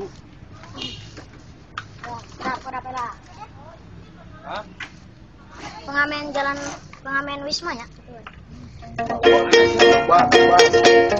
Bu. Pengamen jalan pengamen Wisma ya. Wah, wah.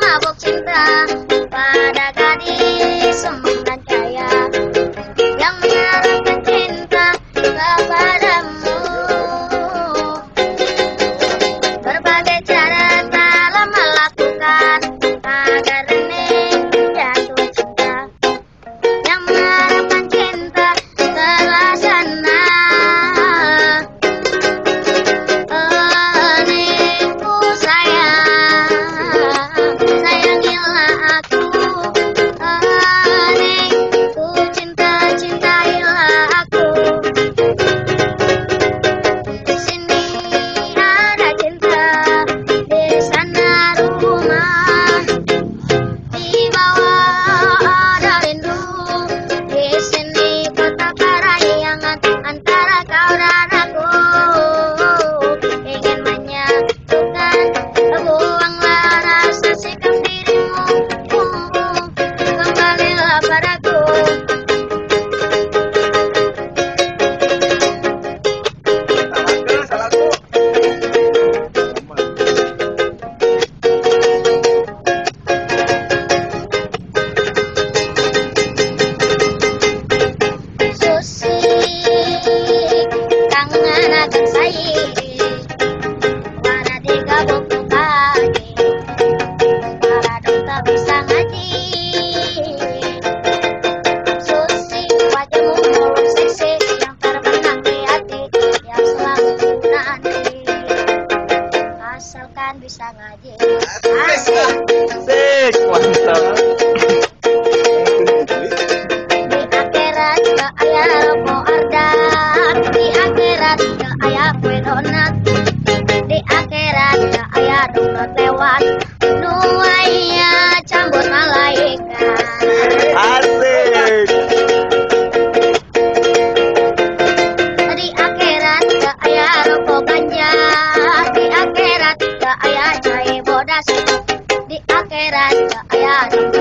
mabuk cinta pada gadis semua. kan bisa ngaji. Sik, mantap. Navidad.